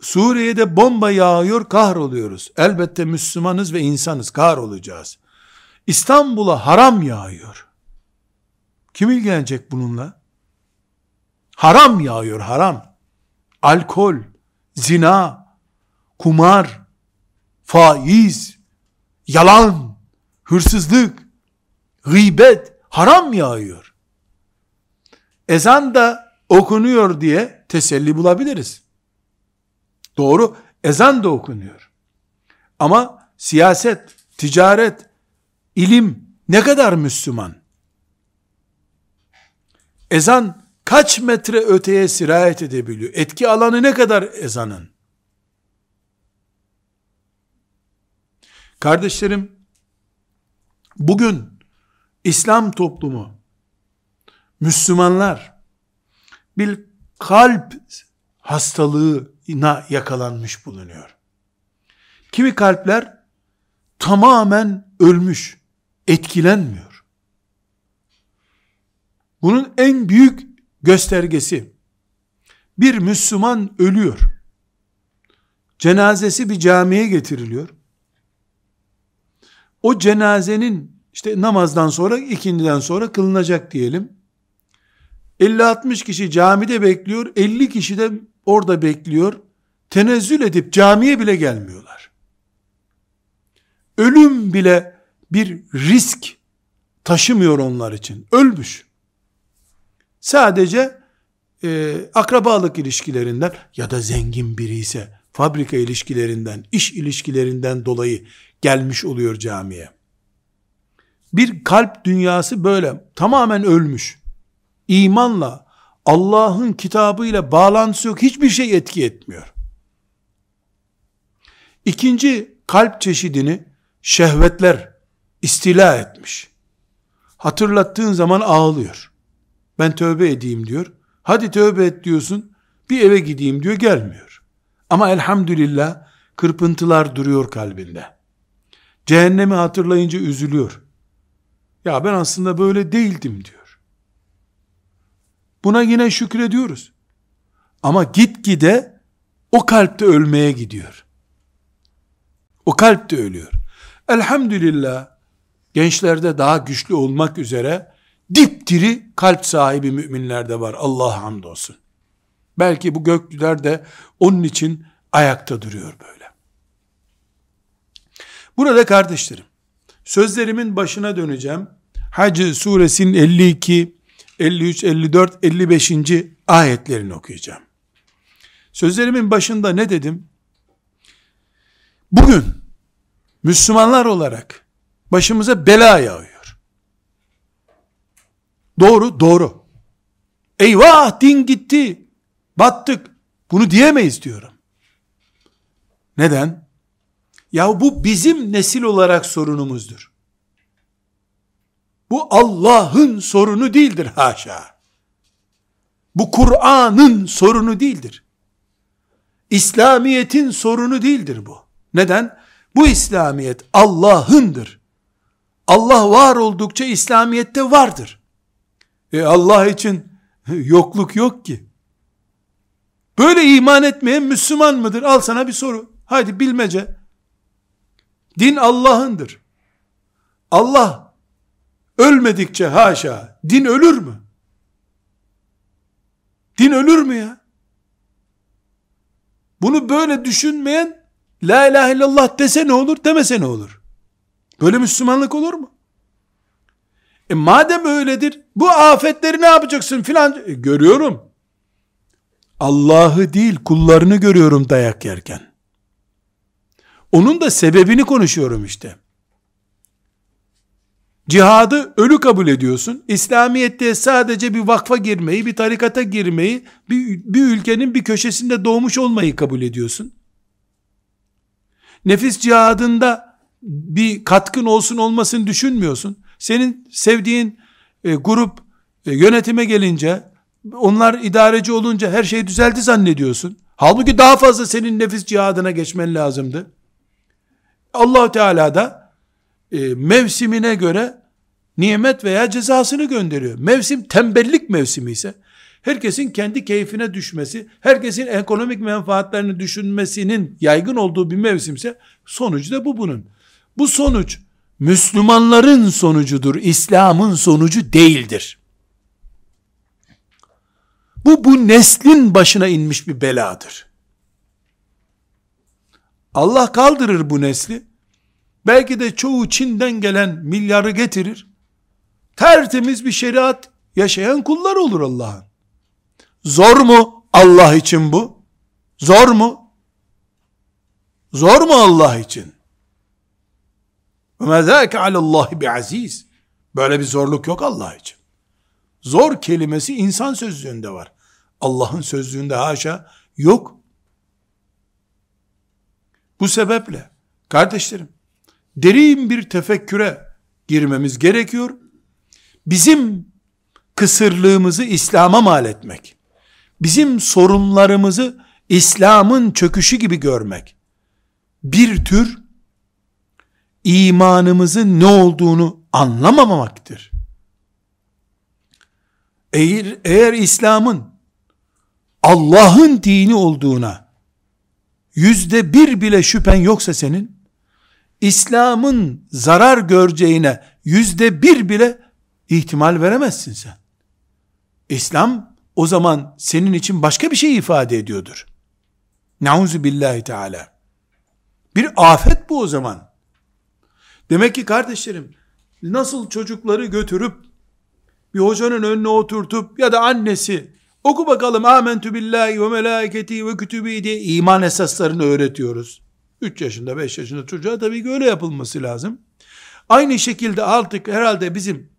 Suriye'de bomba yağıyor, kahroluyoruz. Elbette Müslümanız ve insanız, kahrolacağız. İstanbul'a haram yağıyor. Kim ilgilenecek bununla? Haram yağıyor, haram. Alkol, zina, kumar, faiz, yalan, hırsızlık, gıybet, haram yağıyor. Ezan da okunuyor diye teselli bulabiliriz. Doğru, ezan da okunuyor. Ama siyaset, ticaret, ilim ne kadar Müslüman? Ezan kaç metre öteye sirayet edebiliyor? Etki alanı ne kadar ezanın? Kardeşlerim, bugün İslam toplumu, Müslümanlar bir kalp hastalığına yakalanmış bulunuyor. Kimi kalpler tamamen ölmüş, etkilenmiyor. Bunun en büyük göstergesi bir Müslüman ölüyor. cenazesi bir camiye getiriliyor. O cenazenin işte namazdan sonra ikindiden sonra kılınacak diyelim. 50-60 kişi camide bekliyor, 50 kişi de orada bekliyor. Tenezzül edip camiye bile gelmiyorlar. Ölüm bile bir risk taşımıyor onlar için. Ölmüş. Sadece e, akrabalık ilişkilerinden ya da zengin biri ise fabrika ilişkilerinden, iş ilişkilerinden dolayı gelmiş oluyor camiye. Bir kalp dünyası böyle tamamen ölmüş. İmanla, Allah'ın kitabıyla bağlantısı yok. Hiçbir şey etki etmiyor. İkinci kalp çeşidini şehvetler istila etmiş. Hatırlattığın zaman ağlıyor. Ben tövbe edeyim diyor. Hadi tövbe et diyorsun. Bir eve gideyim diyor gelmiyor. Ama elhamdülillah kırpıntılar duruyor kalbinde. Cehennemi hatırlayınca üzülüyor. Ya ben aslında böyle değildim diyor. Buna yine şükrediyoruz. Ama gitgide o kalpte ölmeye gidiyor. O kalp de ölüyor. Elhamdülillah gençlerde daha güçlü olmak üzere dipdiri kalp sahibi müminler de var. Allah hamdolsun. Belki bu göklüler de onun için ayakta duruyor böyle. Burada kardeşlerim, sözlerimin başına döneceğim. Hac suresinin 52, 53, 54, 55. ayetlerini okuyacağım. Sözlerimin başında ne dedim? Bugün Müslümanlar olarak başımıza bela yağıyor. Doğru, doğru. Eyvah din gitti, battık. Bunu diyemeyiz diyorum. Neden? Ya bu bizim nesil olarak sorunumuzdur. Bu Allah'ın sorunu değildir haşa. Bu Kur'an'ın sorunu değildir. İslamiyet'in sorunu değildir bu. Neden? Bu İslamiyet Allah'ındır. Allah var oldukça İslamiyet'te vardır. E Allah için yokluk yok ki. Böyle iman etmeyen Müslüman mıdır? Al sana bir soru. Haydi bilmece. Din Allah'ındır. Allah ölmedikçe haşa din ölür mü? Din ölür mü ya? Bunu böyle düşünmeyen la ilahe illallah dese ne olur demese ne olur? Böyle Müslümanlık olur mu? E madem öyledir bu afetleri ne yapacaksın filan e, görüyorum. Allah'ı değil kullarını görüyorum dayak yerken. Onun da sebebini konuşuyorum işte. Cihadı ölü kabul ediyorsun. İslamiyet'te sadece bir vakfa girmeyi, bir tarikata girmeyi, bir, bir ülkenin bir köşesinde doğmuş olmayı kabul ediyorsun. Nefis cihadında bir katkın olsun olmasın düşünmüyorsun. Senin sevdiğin e, grup e, yönetime gelince, onlar idareci olunca her şey düzeldi zannediyorsun. Halbuki daha fazla senin nefis cihadına geçmen lazımdı allah Teala da e, mevsimine göre nimet veya cezasını gönderiyor. Mevsim tembellik mevsimi ise herkesin kendi keyfine düşmesi, herkesin ekonomik menfaatlerini düşünmesinin yaygın olduğu bir mevsimse sonucu da bu bunun. Bu sonuç Müslümanların sonucudur, İslam'ın sonucu değildir. Bu bu neslin başına inmiş bir beladır. Allah kaldırır bu nesli. Belki de çoğu Çin'den gelen milyarı getirir. Tertemiz bir şeriat yaşayan kullar olur Allah'ın. Zor mu Allah için bu? Zor mu? Zor mu Allah için? Ve mezâke alallâhi bi aziz. Böyle bir zorluk yok Allah için. Zor kelimesi insan sözlüğünde var. Allah'ın sözlüğünde haşa yok. Bu sebeple kardeşlerim derin bir tefekküre girmemiz gerekiyor. Bizim kısırlığımızı İslam'a mal etmek. Bizim sorunlarımızı İslam'ın çöküşü gibi görmek. Bir tür imanımızın ne olduğunu anlamamamaktır. Eğer, eğer İslam'ın Allah'ın dini olduğuna yüzde bir bile şüphen yoksa senin, İslam'ın zarar göreceğine yüzde bir bile ihtimal veremezsin sen. İslam o zaman senin için başka bir şey ifade ediyordur. Nauzu billahi teala. Bir afet bu o zaman. Demek ki kardeşlerim nasıl çocukları götürüp bir hocanın önüne oturtup ya da annesi oku bakalım amentü billahi ve melaketi ve kütübi diye iman esaslarını öğretiyoruz. 3 yaşında 5 yaşında çocuğa tabii ki öyle yapılması lazım. Aynı şekilde artık herhalde bizim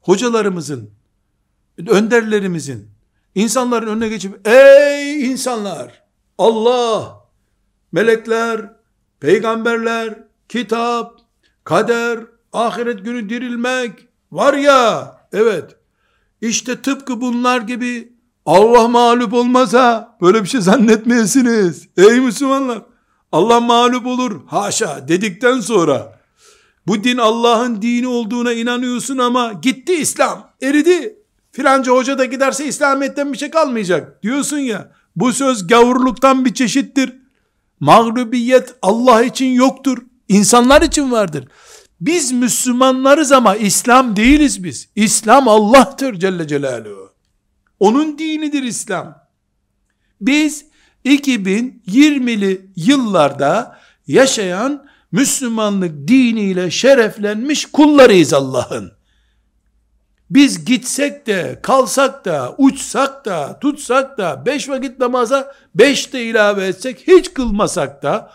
hocalarımızın, önderlerimizin, insanların önüne geçip ey insanlar Allah, melekler, peygamberler, kitap, kader, ahiret günü dirilmek var ya evet. İşte tıpkı bunlar gibi Allah mağlup olmasa böyle bir şey zannetmeyesiniz. Ey Müslümanlar Allah mağlup olur. Haşa dedikten sonra. Bu din Allah'ın dini olduğuna inanıyorsun ama gitti İslam. Eridi. Filanca hoca da giderse İslamiyet'ten bir şey kalmayacak. Diyorsun ya bu söz gavurluktan bir çeşittir. Mağlubiyet Allah için yoktur insanlar için vardır. Biz Müslümanlarız ama İslam değiliz biz. İslam Allah'tır Celle Celaluhu. Onun dinidir İslam. Biz 2020'li yıllarda yaşayan Müslümanlık diniyle şereflenmiş kullarıyız Allah'ın. Biz gitsek de, kalsak da, uçsak da, tutsak da, beş vakit namaza beş de ilave etsek, hiç kılmasak da,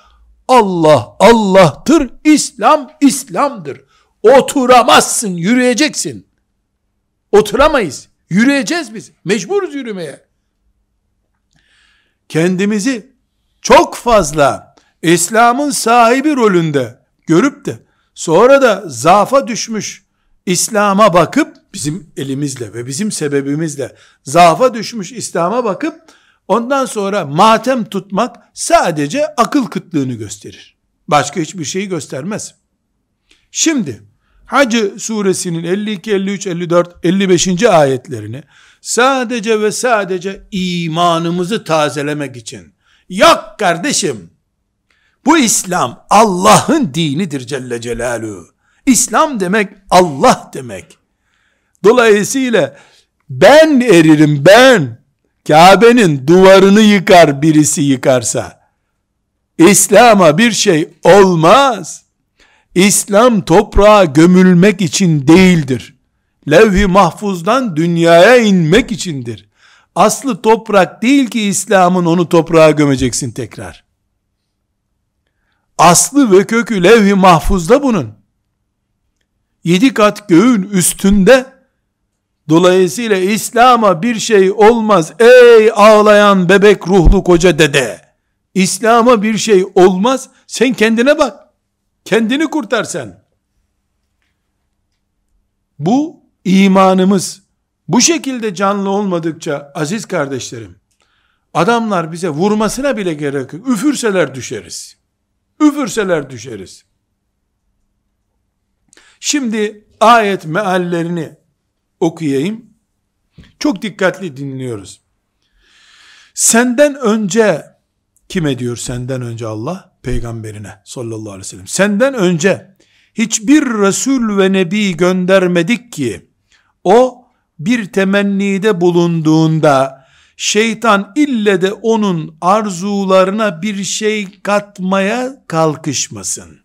Allah Allah'tır, İslam İslam'dır. Oturamazsın, yürüyeceksin. Oturamayız. Yürüyeceğiz biz. Mecburuz yürümeye kendimizi çok fazla İslam'ın sahibi rolünde görüp de sonra da zafa düşmüş İslam'a bakıp bizim elimizle ve bizim sebebimizle zafa düşmüş İslam'a bakıp ondan sonra matem tutmak sadece akıl kıtlığını gösterir. Başka hiçbir şeyi göstermez. Şimdi Hacı suresinin 52, 53, 54, 55. ayetlerini sadece ve sadece imanımızı tazelemek için. Yok kardeşim. Bu İslam Allah'ın dinidir Celle Celaluhu. İslam demek Allah demek. Dolayısıyla ben eririm ben. Kabe'nin duvarını yıkar birisi yıkarsa. İslam'a bir şey olmaz. İslam toprağa gömülmek için değildir. Levh-i mahfuzdan dünyaya inmek içindir. Aslı toprak değil ki İslam'ın onu toprağa gömeceksin tekrar. Aslı ve kökü levh-i mahfuzda bunun. Yedi kat göğün üstünde dolayısıyla İslam'a bir şey olmaz ey ağlayan bebek ruhlu koca dede. İslam'a bir şey olmaz sen kendine bak. Kendini kurtar sen. Bu imanımız bu şekilde canlı olmadıkça aziz kardeşlerim adamlar bize vurmasına bile gerek yok. Üfürseler düşeriz. Üfürseler düşeriz. Şimdi ayet meallerini okuyayım. Çok dikkatli dinliyoruz. Senden önce kime diyor senden önce Allah? peygamberine sallallahu aleyhi ve sellem. Senden önce hiçbir Resul ve Nebi göndermedik ki o bir temennide bulunduğunda şeytan ille de onun arzularına bir şey katmaya kalkışmasın.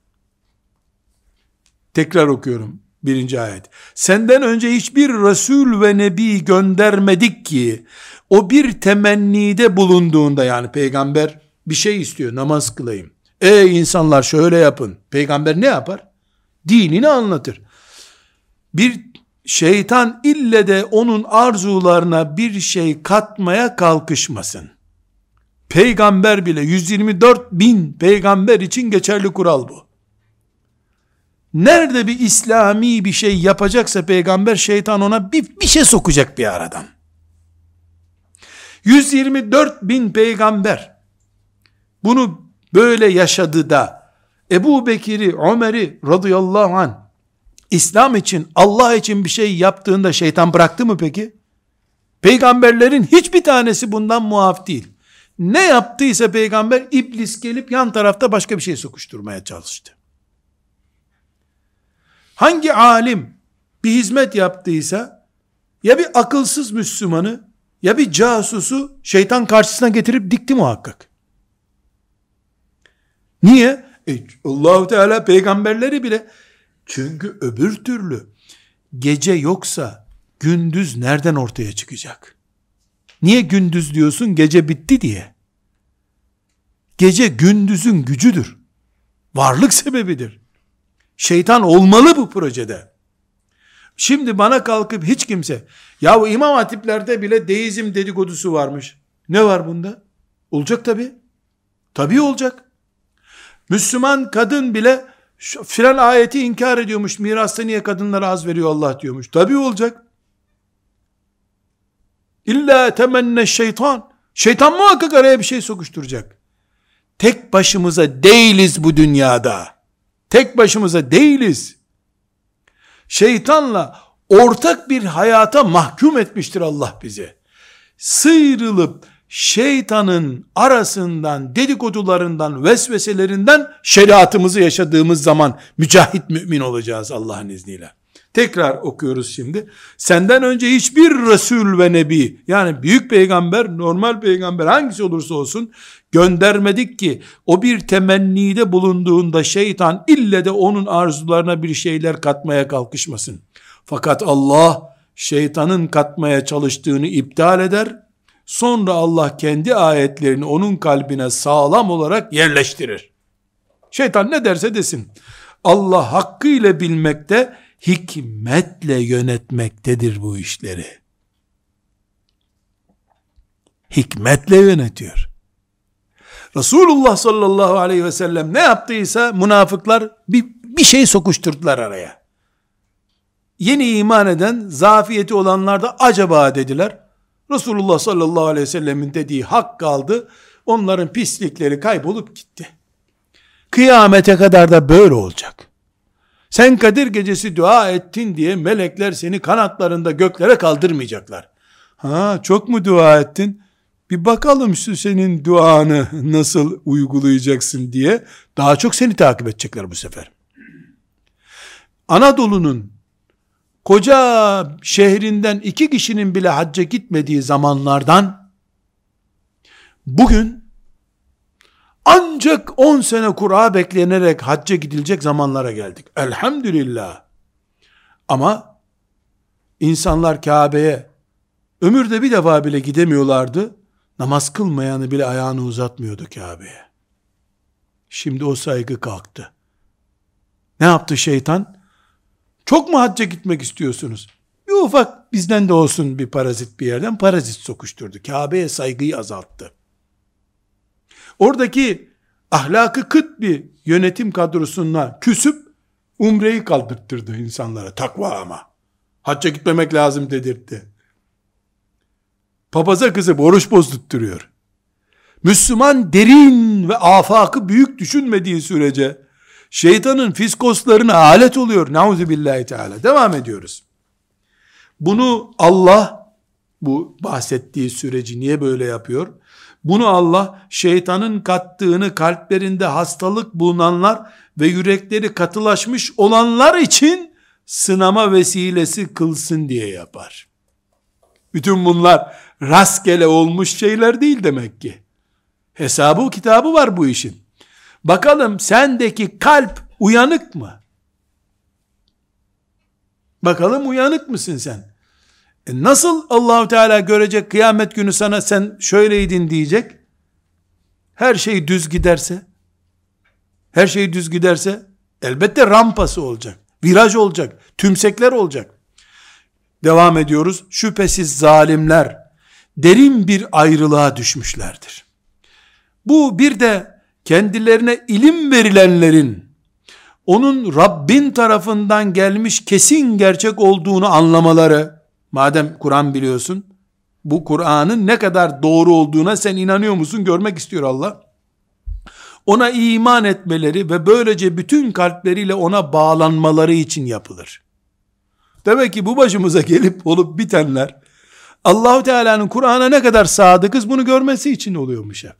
Tekrar okuyorum birinci ayet. Senden önce hiçbir Resul ve Nebi göndermedik ki o bir temennide bulunduğunda yani peygamber bir şey istiyor namaz kılayım Ey insanlar şöyle yapın. Peygamber ne yapar? Dinini anlatır. Bir şeytan ille de onun arzularına bir şey katmaya kalkışmasın. Peygamber bile 124 bin peygamber için geçerli kural bu. Nerede bir İslami bir şey yapacaksa peygamber şeytan ona bir, bir şey sokacak bir aradan. 124 bin peygamber bunu böyle yaşadı da Ebu Bekir'i, Ömer'i radıyallahu an İslam için, Allah için bir şey yaptığında şeytan bıraktı mı peki? Peygamberlerin hiçbir tanesi bundan muaf değil. Ne yaptıysa peygamber iblis gelip yan tarafta başka bir şey sokuşturmaya çalıştı. Hangi alim bir hizmet yaptıysa ya bir akılsız Müslümanı ya bir casusu şeytan karşısına getirip dikti muhakkak. Niye? E, Allahu Teala peygamberleri bile çünkü öbür türlü gece yoksa gündüz nereden ortaya çıkacak? Niye gündüz diyorsun? Gece bitti diye. Gece gündüzün gücüdür. Varlık sebebidir. Şeytan olmalı bu projede. Şimdi bana kalkıp hiç kimse, ya bu imam hatiplerde bile deizm dedikodusu varmış. Ne var bunda? Olacak tabi. Tabi olacak. Müslüman kadın bile filan ayeti inkar ediyormuş. Mirasta niye kadınlara az veriyor Allah diyormuş. Tabi olacak. İlla temenne şeytan. Şeytan muhakkak araya bir şey sokuşturacak. Tek başımıza değiliz bu dünyada. Tek başımıza değiliz. Şeytanla ortak bir hayata mahkum etmiştir Allah bizi. Sıyrılıp şeytanın arasından, dedikodularından, vesveselerinden şeriatımızı yaşadığımız zaman mücahit mümin olacağız Allah'ın izniyle. Tekrar okuyoruz şimdi. Senden önce hiçbir Resul ve Nebi yani büyük peygamber, normal peygamber hangisi olursa olsun göndermedik ki o bir temennide bulunduğunda şeytan ille de onun arzularına bir şeyler katmaya kalkışmasın. Fakat Allah şeytanın katmaya çalıştığını iptal eder. Sonra Allah kendi ayetlerini onun kalbine sağlam olarak yerleştirir. Şeytan ne derse desin. Allah hakkıyla bilmekte hikmetle yönetmektedir bu işleri. Hikmetle yönetiyor. Resulullah sallallahu aleyhi ve sellem ne yaptıysa münafıklar bir, bir şey sokuşturdular araya. Yeni iman eden, zafiyeti olanlar da acaba dediler. Resulullah sallallahu aleyhi ve sellemin dediği hak kaldı. Onların pislikleri kaybolup gitti. Kıyamete kadar da böyle olacak. Sen Kadir gecesi dua ettin diye melekler seni kanatlarında göklere kaldırmayacaklar. Ha çok mu dua ettin? Bir bakalım şu senin duanı nasıl uygulayacaksın diye daha çok seni takip edecekler bu sefer. Anadolu'nun koca şehrinden iki kişinin bile hacca gitmediği zamanlardan bugün ancak 10 sene kura beklenerek hacca gidilecek zamanlara geldik. Elhamdülillah. Ama insanlar Kabe'ye ömürde bir defa bile gidemiyorlardı. Namaz kılmayanı bile ayağını uzatmıyordu Kabe'ye. Şimdi o saygı kalktı. Ne yaptı şeytan? Çok mu hacca gitmek istiyorsunuz? Bir ufak bizden de olsun bir parazit bir yerden parazit sokuşturdu. Kabe'ye saygıyı azalttı. Oradaki ahlakı kıt bir yönetim kadrosundan küsüp umreyi kaldırttırdı insanlara. Takva ama. Hacca gitmemek lazım dedirtti. Papaza kızı oruç bozdurtturuyor. Müslüman derin ve afakı büyük düşünmediği sürece şeytanın fiskoslarına alet oluyor. Nauzu billahi teala. Devam ediyoruz. Bunu Allah bu bahsettiği süreci niye böyle yapıyor? Bunu Allah şeytanın kattığını kalplerinde hastalık bulunanlar ve yürekleri katılaşmış olanlar için sınama vesilesi kılsın diye yapar. Bütün bunlar rastgele olmuş şeyler değil demek ki. Hesabı kitabı var bu işin. Bakalım sendeki kalp uyanık mı? Bakalım uyanık mısın sen? E nasıl Allahu Teala görecek kıyamet günü sana sen şöyleydin diyecek? Her şey düz giderse, her şey düz giderse elbette rampası olacak, viraj olacak, tümsekler olacak. Devam ediyoruz. Şüphesiz zalimler derin bir ayrılığa düşmüşlerdir. Bu bir de kendilerine ilim verilenlerin onun Rabbin tarafından gelmiş kesin gerçek olduğunu anlamaları Madem Kur'an biliyorsun, bu Kur'an'ın ne kadar doğru olduğuna sen inanıyor musun görmek istiyor Allah. Ona iman etmeleri ve böylece bütün kalpleriyle ona bağlanmaları için yapılır. Demek ki bu başımıza gelip olup bitenler, Allahu Teala'nın Kur'an'a ne kadar sadıkız bunu görmesi için oluyormuş hep.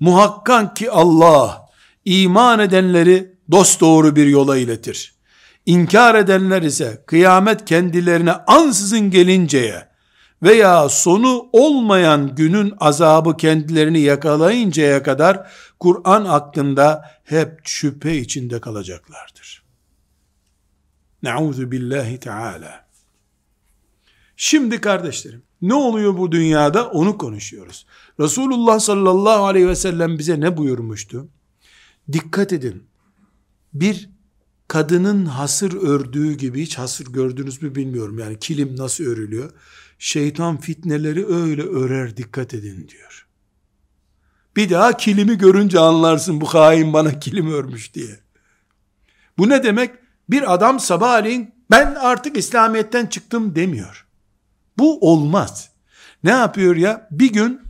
Muhakkak ki Allah iman edenleri dost doğru bir yola iletir. İnkar edenler ise kıyamet kendilerine ansızın gelinceye veya sonu olmayan günün azabı kendilerini yakalayıncaya kadar Kur'an hakkında hep şüphe içinde kalacaklardır. Nauzu billahi teala. Şimdi kardeşlerim ne oluyor bu dünyada onu konuşuyoruz. Resulullah sallallahu aleyhi ve sellem bize ne buyurmuştu? Dikkat edin. Bir kadının hasır ördüğü gibi hiç hasır gördünüz mü bilmiyorum. Yani kilim nasıl örülüyor? Şeytan fitneleri öyle örer dikkat edin diyor. Bir daha kilimi görünce anlarsın bu hain bana kilim örmüş diye. Bu ne demek? Bir adam sabahleyin ben artık İslamiyet'ten çıktım demiyor. Bu olmaz. Ne yapıyor ya? Bir gün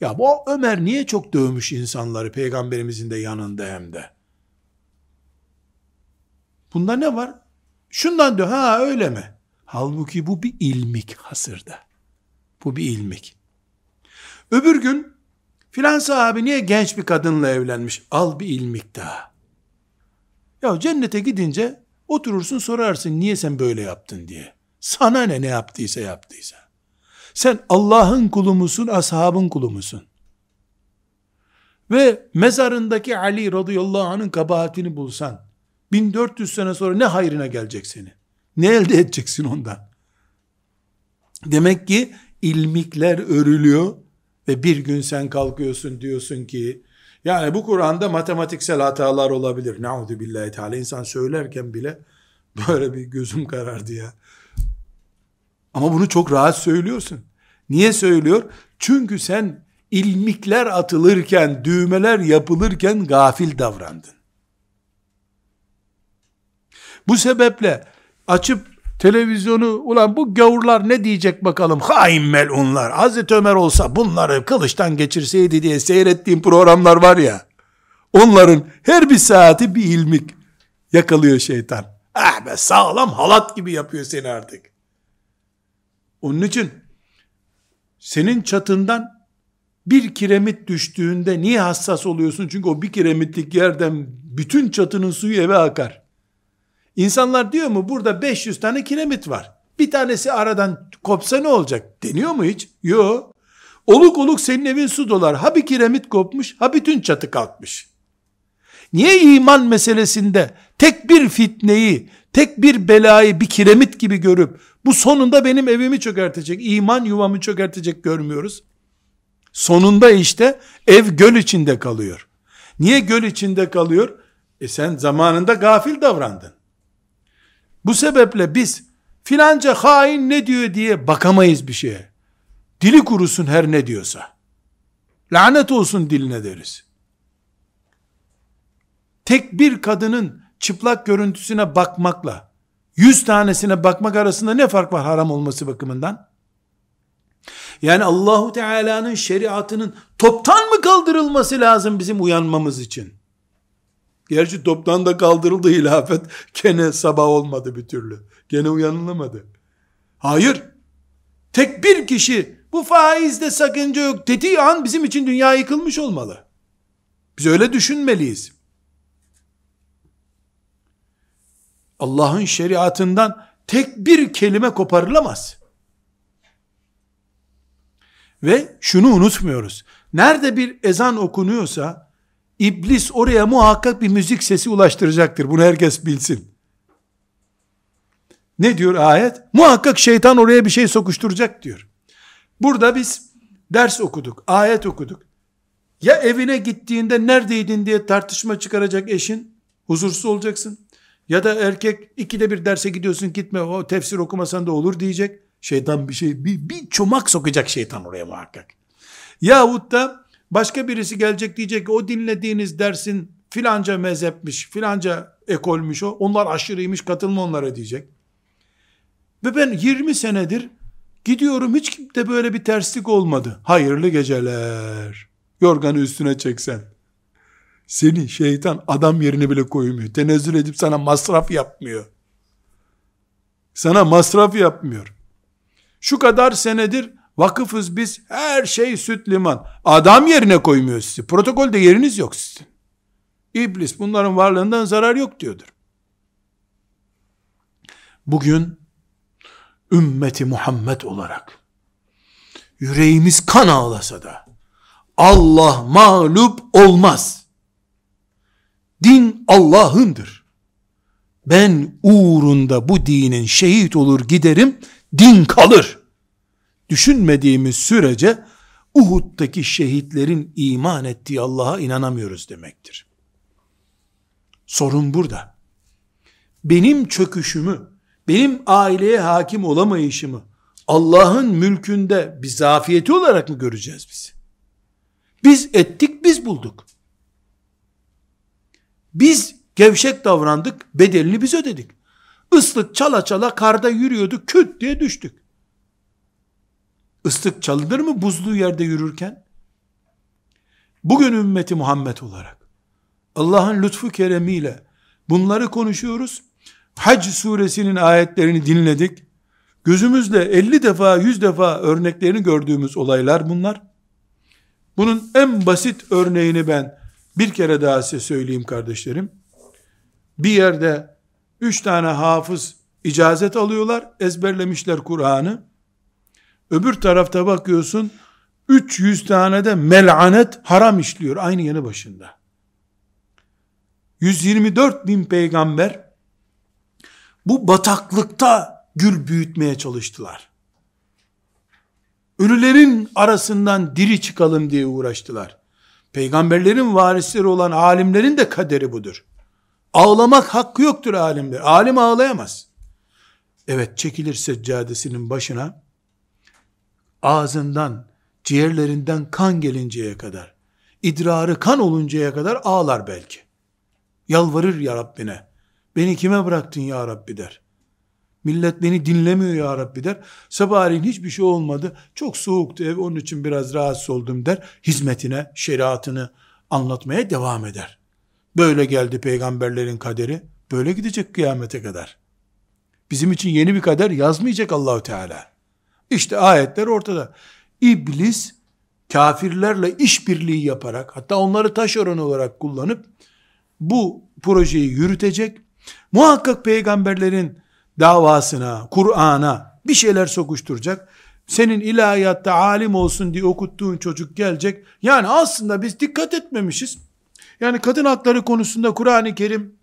ya bu Ömer niye çok dövmüş insanları peygamberimizin de yanında hem de. Bunda ne var? Şundan diyor ha öyle mi? Halbuki bu bir ilmik hasırda. Bu bir ilmik. Öbür gün filan sahabi niye genç bir kadınla evlenmiş? Al bir ilmik daha. Ya cennete gidince oturursun sorarsın niye sen böyle yaptın diye. Sana ne ne yaptıysa yaptıysa. Sen Allah'ın kulu musun, ashabın kulu musun? Ve mezarındaki Ali radıyallahu anh'ın kabahatini bulsan, 1400 sene sonra ne hayrına gelecek seni? Ne elde edeceksin ondan? Demek ki ilmikler örülüyor ve bir gün sen kalkıyorsun diyorsun ki yani bu Kur'an'da matematiksel hatalar olabilir. Nauzu billahi teala insan söylerken bile böyle bir gözüm karardı ya. Ama bunu çok rahat söylüyorsun. Niye söylüyor? Çünkü sen ilmikler atılırken, düğmeler yapılırken gafil davrandın. Bu sebeple açıp televizyonu ulan bu gavurlar ne diyecek bakalım hain melunlar Hazreti Ömer olsa bunları kılıçtan geçirseydi diye seyrettiğim programlar var ya onların her bir saati bir ilmik yakalıyor şeytan. Ah be sağlam halat gibi yapıyor seni artık. Onun için senin çatından bir kiremit düştüğünde niye hassas oluyorsun? Çünkü o bir kiremitlik yerden bütün çatının suyu eve akar. İnsanlar diyor mu burada 500 tane kiremit var. Bir tanesi aradan kopsa ne olacak? Deniyor mu hiç? Yok. Oluk oluk senin evin su dolar. Ha bir kiremit kopmuş, ha bütün çatı kalkmış. Niye iman meselesinde tek bir fitneyi, tek bir belayı bir kiremit gibi görüp bu sonunda benim evimi çökertecek, iman yuvamı çökertecek görmüyoruz? Sonunda işte ev göl içinde kalıyor. Niye göl içinde kalıyor? E sen zamanında gafil davrandın. Bu sebeple biz filanca hain ne diyor diye bakamayız bir şeye. Dili kurusun her ne diyorsa. Lanet olsun diline deriz. Tek bir kadının çıplak görüntüsüne bakmakla yüz tanesine bakmak arasında ne fark var haram olması bakımından? Yani Allahu Teala'nın şeriatının toptan mı kaldırılması lazım bizim uyanmamız için? Gerçi toptan da kaldırıldı hilafet. Gene sabah olmadı bir türlü. Gene uyanılamadı. Hayır. Tek bir kişi bu faizde sakınca yok dediği an bizim için dünya yıkılmış olmalı. Biz öyle düşünmeliyiz. Allah'ın şeriatından tek bir kelime koparılamaz. Ve şunu unutmuyoruz. Nerede bir ezan okunuyorsa İblis oraya muhakkak bir müzik sesi ulaştıracaktır. Bunu herkes bilsin. Ne diyor ayet? Muhakkak şeytan oraya bir şey sokuşturacak diyor. Burada biz ders okuduk, ayet okuduk. Ya evine gittiğinde neredeydin diye tartışma çıkaracak eşin, huzursuz olacaksın. Ya da erkek ikide bir derse gidiyorsun gitme o tefsir okumasan da olur diyecek. Şeytan bir şey, bir, bir çomak sokacak şeytan oraya muhakkak. Yahut da Başka birisi gelecek diyecek ki o dinlediğiniz dersin filanca mezhepmiş, filanca ekolmüş o. Onlar aşırıymış katılma onlara diyecek. Ve ben 20 senedir gidiyorum hiç de böyle bir terslik olmadı. Hayırlı geceler. Yorganı üstüne çeksen. Seni şeytan adam yerine bile koymuyor. Tenezzül edip sana masraf yapmıyor. Sana masraf yapmıyor. Şu kadar senedir vakıfız biz her şey süt liman. Adam yerine koymuyor sizi. Protokolde yeriniz yok sizin. İblis bunların varlığından zarar yok diyordur. Bugün ümmeti Muhammed olarak yüreğimiz kan ağlasa da Allah mağlup olmaz. Din Allah'ındır. Ben uğrunda bu dinin şehit olur giderim, din kalır. Düşünmediğimiz sürece Uhud'daki şehitlerin iman ettiği Allah'a inanamıyoruz demektir. Sorun burada. Benim çöküşümü, benim aileye hakim olamayışımı Allah'ın mülkünde bir zafiyeti olarak mı göreceğiz biz? Biz ettik, biz bulduk. Biz gevşek davrandık, bedelini biz ödedik. Islık çala çala karda yürüyorduk, küt diye düştük. Islık çalınır mı buzlu yerde yürürken? Bugün ümmeti Muhammed olarak Allah'ın lütfu keremiyle bunları konuşuyoruz. Hac suresinin ayetlerini dinledik. Gözümüzle 50 defa 100 defa örneklerini gördüğümüz olaylar bunlar. Bunun en basit örneğini ben bir kere daha size söyleyeyim kardeşlerim. Bir yerde üç tane hafız icazet alıyorlar, ezberlemişler Kur'an'ı. Öbür tarafta bakıyorsun, 300 tane de melanet haram işliyor aynı yanı başında. 124 bin peygamber bu bataklıkta gül büyütmeye çalıştılar. Ölülerin arasından diri çıkalım diye uğraştılar. Peygamberlerin varisleri olan alimlerin de kaderi budur. Ağlamak hakkı yoktur alimler. Alim ağlayamaz. Evet çekilir seccadesinin başına ağzından, ciğerlerinden kan gelinceye kadar, idrarı kan oluncaya kadar ağlar belki. Yalvarır ya Rabbine. Beni kime bıraktın ya Rabbi der. Millet beni dinlemiyor ya Rabbi der. Sabahleyin hiçbir şey olmadı. Çok soğuktu ev onun için biraz rahatsız oldum der. Hizmetine, şeriatını anlatmaya devam eder. Böyle geldi peygamberlerin kaderi. Böyle gidecek kıyamete kadar. Bizim için yeni bir kader yazmayacak Allahu Teala. İşte ayetler ortada. İblis kafirlerle işbirliği yaparak hatta onları taşeron olarak kullanıp bu projeyi yürütecek. Muhakkak peygamberlerin davasına, Kur'an'a bir şeyler sokuşturacak. Senin ilahiyatta alim olsun diye okuttuğun çocuk gelecek. Yani aslında biz dikkat etmemişiz. Yani kadın hakları konusunda Kur'an-ı Kerim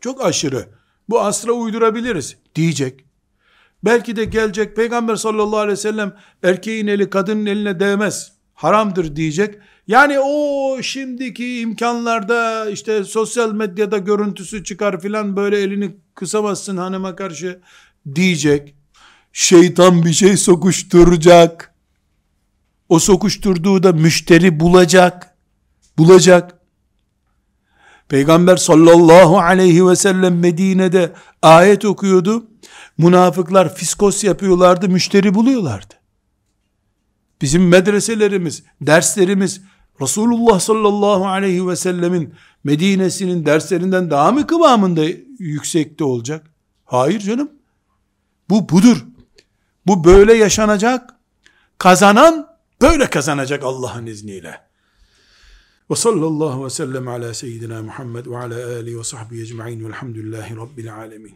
çok aşırı. Bu asra uydurabiliriz diyecek. Belki de gelecek Peygamber sallallahu aleyhi ve sellem erkeğin eli kadının eline değmez. Haramdır diyecek. Yani o şimdiki imkanlarda işte sosyal medyada görüntüsü çıkar filan böyle elini kısamazsın hanıma karşı diyecek. Şeytan bir şey sokuşturacak. O sokuşturduğu da müşteri bulacak. Bulacak. Peygamber sallallahu aleyhi ve sellem Medine'de ayet okuyordu. Münafıklar fiskos yapıyorlardı, müşteri buluyorlardı. Bizim medreselerimiz, derslerimiz Resulullah sallallahu aleyhi ve sellemin Medine'sinin derslerinden daha mı kıvamında yüksekte olacak? Hayır canım. Bu budur. Bu böyle yaşanacak. Kazanan böyle kazanacak Allah'ın izniyle. Ve sallallahu ve sellem ala seyyidina Muhammed ve ala alihi ve sahbihi ecma'in velhamdülillahi rabbil alemin.